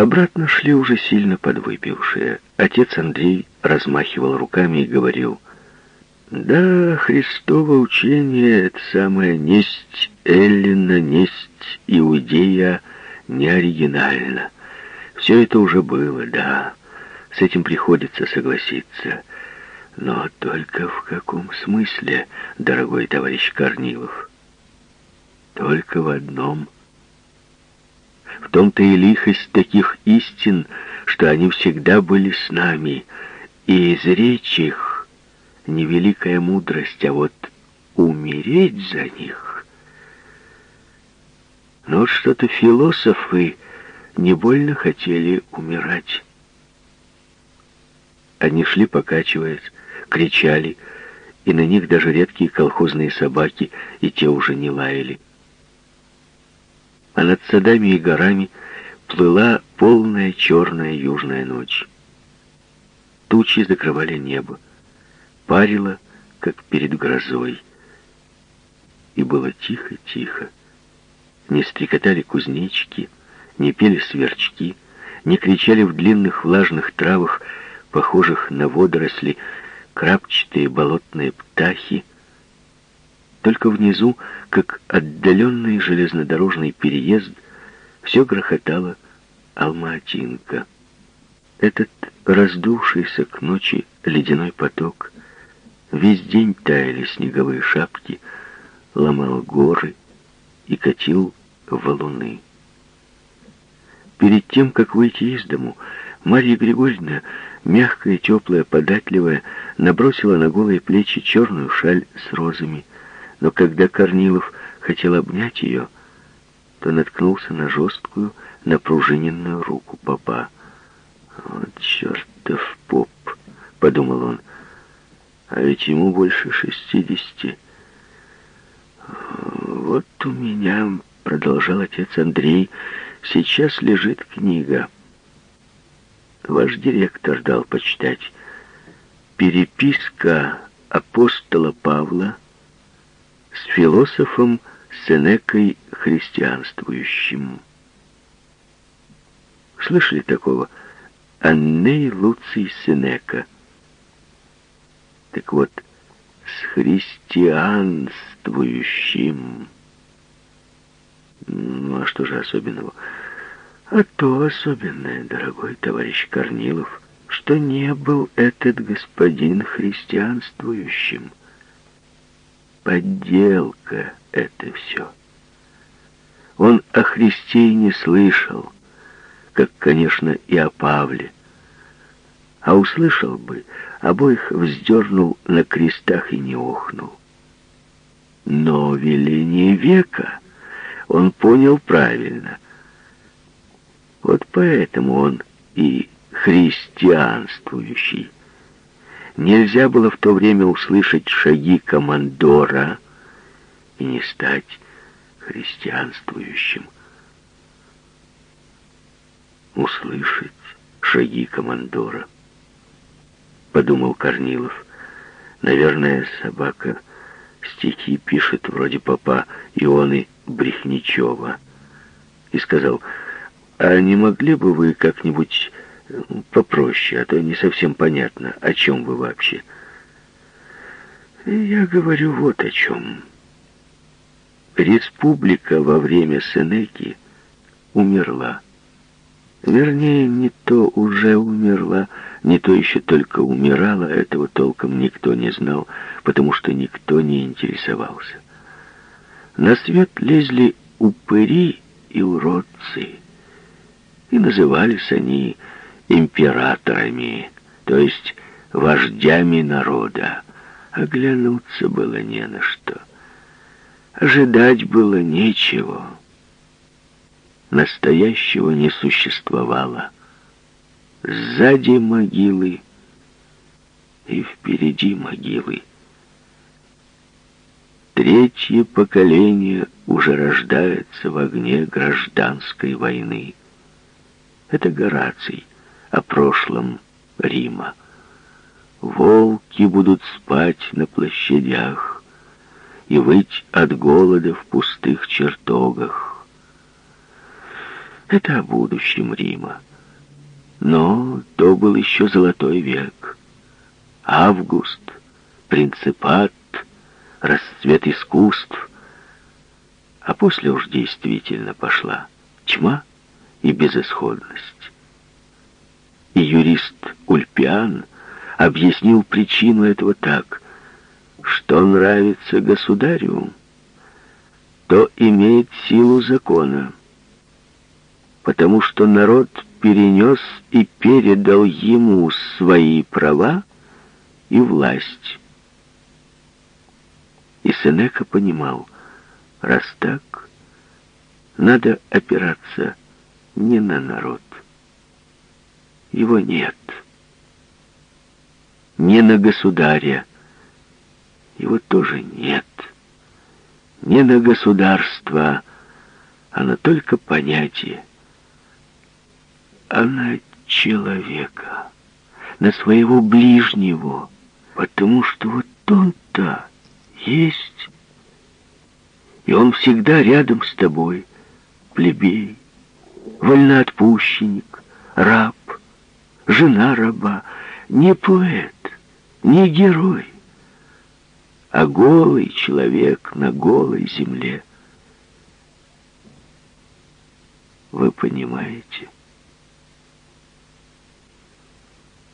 Обратно шли уже сильно подвыпившие. Отец Андрей размахивал руками и говорил, «Да, Христово учение — это самое несть Эллина, несть Иудея не оригинально. Все это уже было, да, с этим приходится согласиться. Но только в каком смысле, дорогой товарищ Корнилов? Только в одном — в том-то и лихость таких истин, что они всегда были с нами, и изречь их — не великая мудрость, а вот умереть за них. Но что-то философы не больно хотели умирать. Они шли, покачиваясь, кричали, и на них даже редкие колхозные собаки, и те уже не лаяли а над садами и горами плыла полная черная южная ночь. Тучи закрывали небо, парило, как перед грозой. И было тихо-тихо. Не стрекотали кузнечики, не пели сверчки, не кричали в длинных влажных травах, похожих на водоросли, крапчатые болотные птахи, только внизу, как отдаленный железнодорожный переезд, все грохотало Алматинка. Этот раздувшийся к ночи ледяной поток, весь день таяли снеговые шапки, ломал горы и катил валуны. Перед тем, как выйти из дому, Марья Григорьевна, мягкая, теплая, податливая, набросила на голые плечи черную шаль с розами, но когда Корнилов хотел обнять ее, то наткнулся на жесткую, напружиненную руку папа. «Вот чертов поп!» — подумал он. «А ведь ему больше шестидесяти». «Вот у меня, — продолжал отец Андрей, — сейчас лежит книга. Ваш директор дал почитать. Переписка апостола Павла — с философом Сенекой христианствующим. Слышали такого? Анней Луций Сенека. Так вот, с христианствующим. Ну, а что же особенного? А то особенное, дорогой товарищ Корнилов, что не был этот господин христианствующим. Подделка это все. Он о Христе и не слышал, как, конечно, и о Павле. А услышал бы, обоих вздернул на крестах и не охнул. Но веление века он понял правильно. Вот поэтому он и христианствующий. Нельзя было в то время услышать шаги командора и не стать христианствующим. Услышать шаги командора, подумал Корнилов. Наверное, собака стихи пишет вроде папа Ионы Брехничева. И сказал, а не могли бы вы как-нибудь Попроще, а то не совсем понятно, о чем вы вообще. Я говорю вот о чем. Республика во время Сенеки умерла. Вернее, не то уже умерла, не то еще только умирала, этого толком никто не знал, потому что никто не интересовался. На свет лезли упыри и уродцы, и назывались они императорами, то есть вождями народа. Оглянуться было не на что. Ожидать было нечего. Настоящего не существовало. Сзади могилы и впереди могилы. Третье поколение уже рождается в огне гражданской войны. Это Гораций о прошлом Рима. Волки будут спать на площадях и выть от голода в пустых чертогах. Это о будущем Рима, Но то был еще золотой век. Август, принципат, расцвет искусств. А после уж действительно пошла тьма и безысходность. И юрист Ульпиан объяснил причину этого так, что нравится государю, то имеет силу закона, потому что народ перенес и передал ему свои права и власть. И Сенека понимал, раз так, надо опираться не на народ. Его нет. Не на государя. Его тоже нет. Не на государство, а только понятие. А на человека, на своего ближнего, потому что вот он-то есть, и он всегда рядом с тобой, плебей, вольноотпущенник, раб, жена раба, не поэт, не герой, а голый человек на голой земле. Вы понимаете?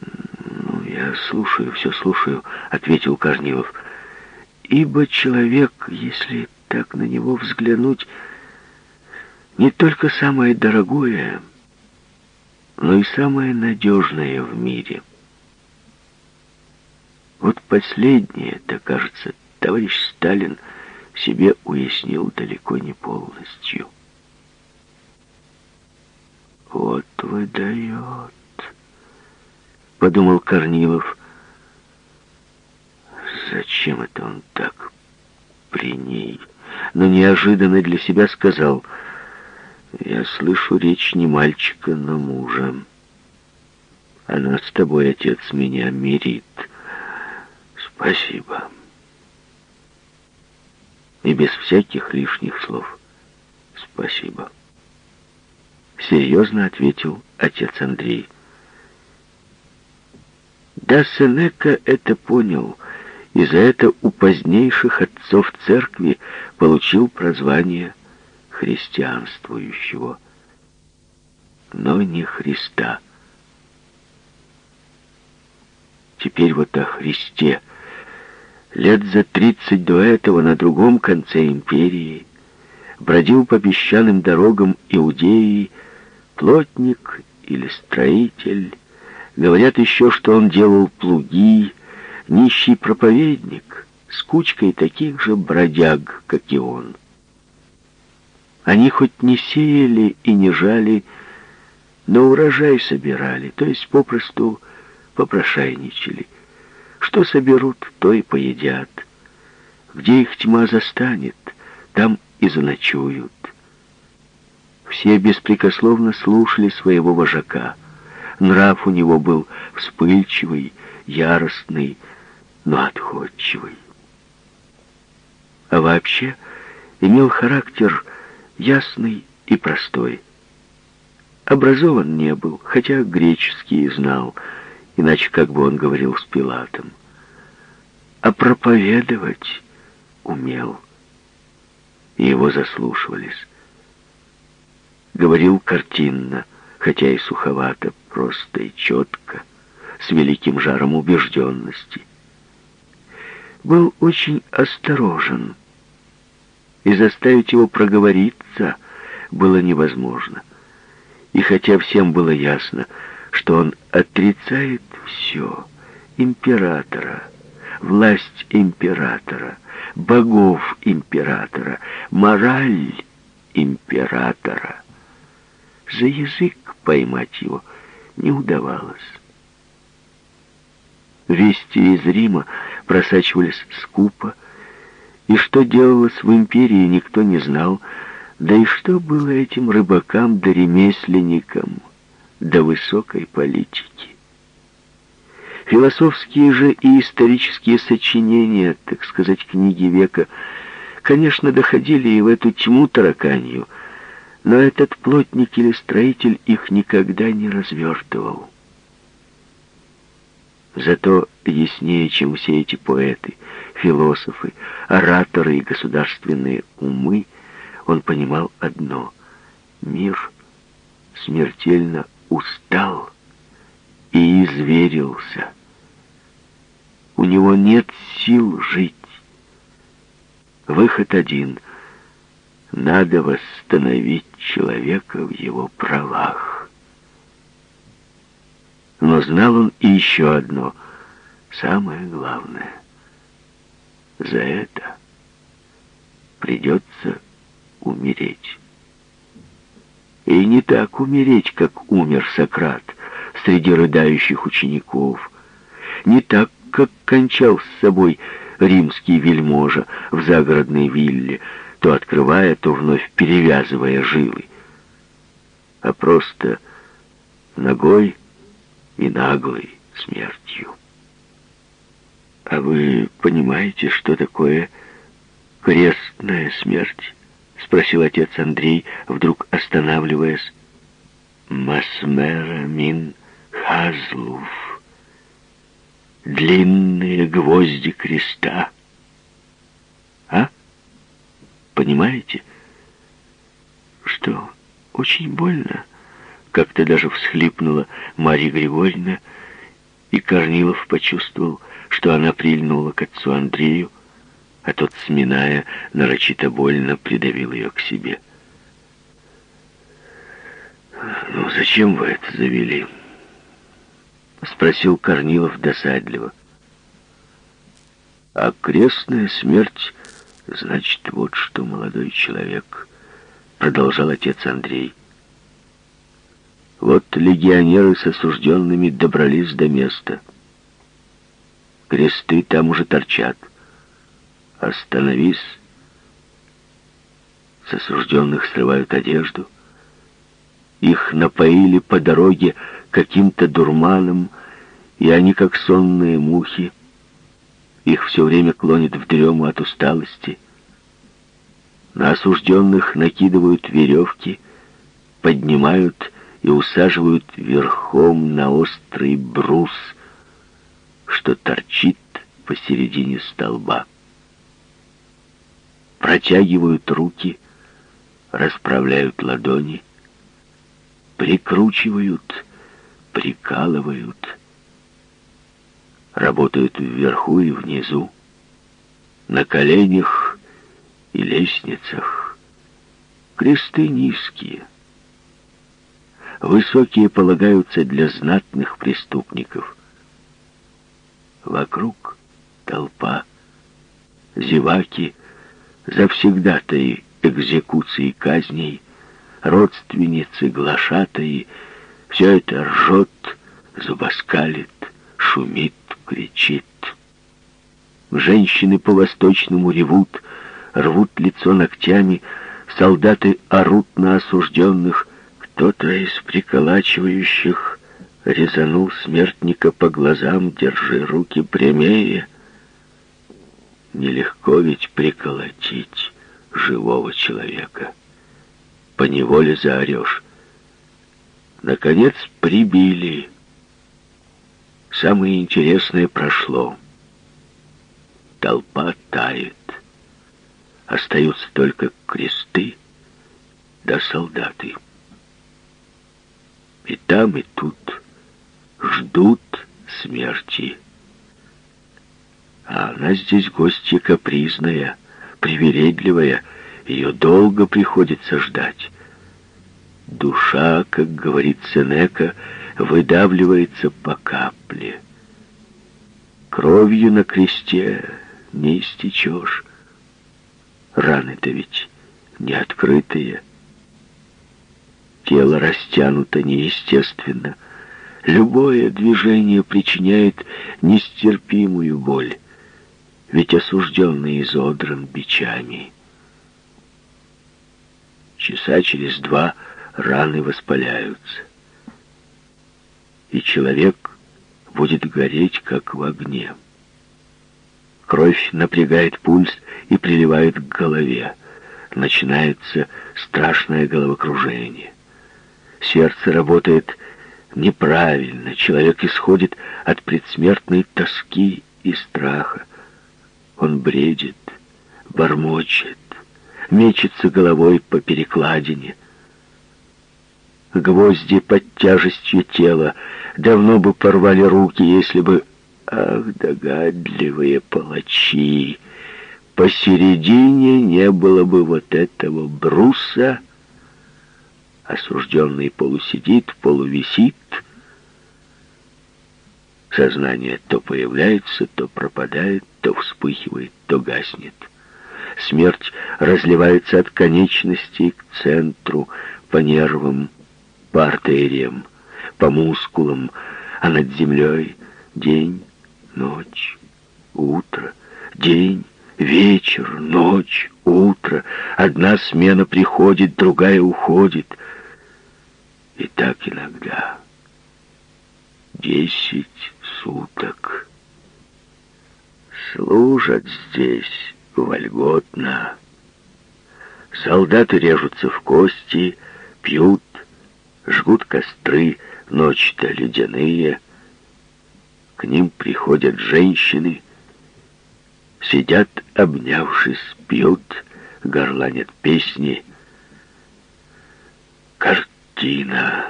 «Ну, я слушаю, все слушаю», — ответил Корнилов. «Ибо человек, если так на него взглянуть, не только самое дорогое, но и самое надежное в мире. Вот последнее, это, кажется, товарищ Сталин себе уяснил далеко не полностью. «Вот выдает», — подумал Корнилов. «Зачем это он так при ней?» Но неожиданно для себя сказал — я слышу речь не мальчика, но мужа. Она с тобой, отец, меня мирит. Спасибо. И без всяких лишних слов. Спасибо. Серьезно ответил отец Андрей. Да, Сенека это понял, и за это у позднейших отцов церкви получил прозвание христианствующего, но не Христа. Теперь вот о Христе. Лет за тридцать до этого на другом конце империи бродил по песчаным дорогам Иудеи плотник или строитель. Говорят еще, что он делал плуги, нищий проповедник с кучкой таких же бродяг, как и он. Они хоть не сеяли и не жали, но урожай собирали, то есть попросту попрошайничали. Что соберут, то и поедят. Где их тьма застанет, там и заночуют. Все беспрекословно слушали своего вожака. Нрав у него был вспыльчивый, яростный, но отходчивый. А вообще имел характер ясный и простой. Образован не был, хотя греческий знал, иначе как бы он говорил с Пилатом. А проповедовать умел, и его заслушивались. Говорил картинно, хотя и суховато, просто и четко, с великим жаром убежденности. Был очень осторожен, и заставить его проговориться было невозможно. И хотя всем было ясно, что он отрицает все, императора, власть императора, богов императора, мораль императора, за язык поймать его не удавалось. Вести из Рима просачивались скупо, и что делалось в империи, никто не знал. Да и что было этим рыбакам да ремесленникам до высокой политики? Философские же и исторические сочинения, так сказать, книги века, конечно, доходили и в эту тьму тараканью, Но этот плотник или строитель их никогда не развертывал. Зато яснее, чем все эти поэты, философы, ораторы и государственные умы, он понимал одно — мир смертельно устал и изверился. У него нет сил жить. Выход один — надо восстановить человека в его правах. Но знал он и еще одно, самое главное. За это придется умереть. И не так умереть, как умер Сократ среди рыдающих учеников. Не так, как кончал с собой римский вельможа в загородной вилле, то открывая, то вновь перевязывая жилы, а просто ногой и наглой смертью. А вы понимаете, что такое крестная смерть? Спросил отец Андрей, вдруг останавливаясь. Масмера мин хазлув. Длинные гвозди креста. А? Понимаете? Что, очень больно? Как-то даже всхлипнула Марья Григорьевна, и Корнилов почувствовал, что она прильнула к отцу Андрею, а тот, сминая, нарочито больно придавил ее к себе. «Ну, зачем вы это завели?» — спросил Корнилов досадливо. «А крестная смерть, значит, вот что, молодой человек», — продолжал отец Андрей. «Вот легионеры с осужденными добрались до места». Кресты там уже торчат. Остановись. С осужденных срывают одежду. Их напоили по дороге каким-то дурманом, и они, как сонные мухи, их все время клонит в дрему от усталости. На осужденных накидывают веревки, поднимают и усаживают верхом на острый брус — что торчит посередине столба. Протягивают руки, расправляют ладони, прикручивают, прикалывают, работают вверху и внизу, на коленях и лестницах. Кресты низкие, высокие полагаются для знатных преступников. Вокруг толпа, зеваки, завсегдатаи экзекуции казней, родственницы, глашатаи, все это ржет, зубоскалит, шумит, кричит. Женщины по-восточному ревут, рвут лицо ногтями, солдаты орут на осужденных, кто-то из приколачивающих резанул смертника по глазам, держи руки прямее. Нелегко ведь приколотить живого человека. По неволе заорешь. Наконец прибили. Самое интересное прошло. Толпа тает. Остаются только кресты да солдаты. И там, и тут ждут смерти. А она здесь гостья капризная, привередливая, ее долго приходится ждать. Душа, как говорит Сенека, выдавливается по капле. Кровью на кресте не истечешь. Раны-то ведь не открытые. Тело растянуто неестественно — Любое движение причиняет нестерпимую боль, ведь осужденный изодран бичами. Часа через два раны воспаляются, и человек будет гореть, как в огне. Кровь напрягает пульс и приливает к голове. начинается страшное головокружение. Сердце работает неправильно, человек исходит от предсмертной тоски и страха. Он бредит, бормочет, мечется головой по перекладине. Гвозди под тяжестью тела давно бы порвали руки, если бы... Ах, догадливые палачи! Посередине не было бы вот этого бруса, осужденный полусидит, полувисит. Сознание то появляется, то пропадает, то вспыхивает, то гаснет. Смерть разливается от конечностей к центру, по нервам, по артериям, по мускулам, а над землей день, ночь, утро, день, вечер, ночь, утро. Одна смена приходит, другая уходит. И так иногда. Десять суток. Служат здесь вольготно. Солдаты режутся в кости, пьют, жгут костры, ночи-то ледяные. К ним приходят женщины, сидят, обнявшись, пьют, горланят песни. Картина.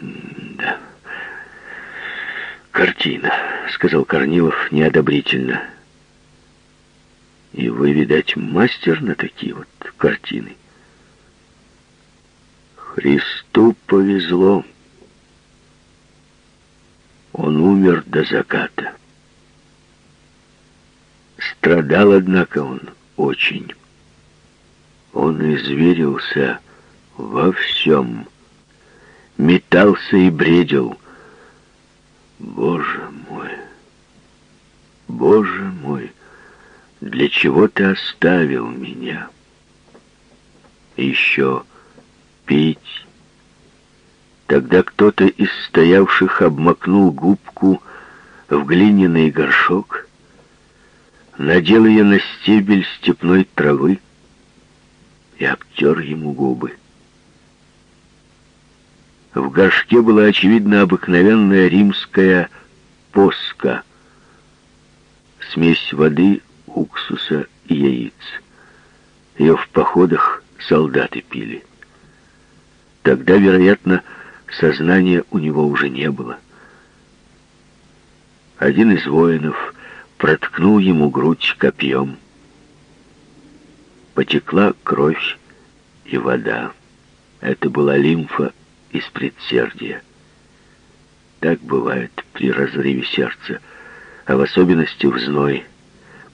Да. «Картина», — сказал Корнилов неодобрительно. «И вы, видать, мастер на такие вот картины». Христу повезло. Он умер до заката. Страдал, однако, он очень. Он изверился во всем. Метался и бредил. Боже мой! Боже мой! Для чего ты оставил меня? еще пить. Тогда кто-то из стоявших обмакнул губку в глиняный горшок, надел ее на стебель степной травы и обтер ему губы. В горшке была, очевидно, обыкновенная римская поска, смесь воды, уксуса и яиц. Ее в походах солдаты пили. Тогда, вероятно, сознания у него уже не было. Один из воинов проткнул ему грудь копьем. Потекла кровь и вода. Это была лимфа из предсердия. Так бывает при разрыве сердца, а в особенности в зной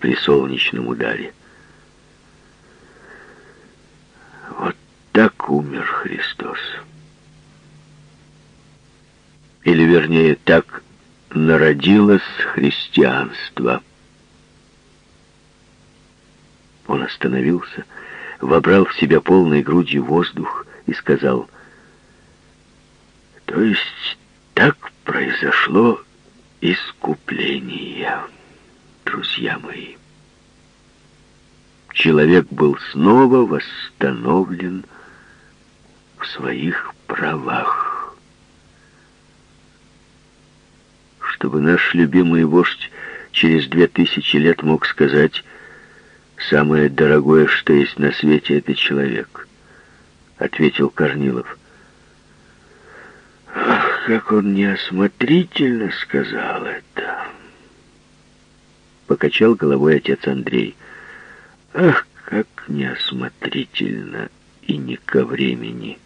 при солнечном ударе. Вот так умер Христос. Или, вернее, так народилось христианство. Он остановился, вобрал в себя полной грудью воздух и сказал, «То есть так произошло искупление, друзья мои. Человек был снова восстановлен в своих правах. Чтобы наш любимый вождь через две тысячи лет мог сказать «Самое дорогое, что есть на свете, это человек», — ответил Корнилов. Ах, как он неосмотрительно сказал это! Покачал головой отец Андрей. Ах, как неосмотрительно и не ко времени!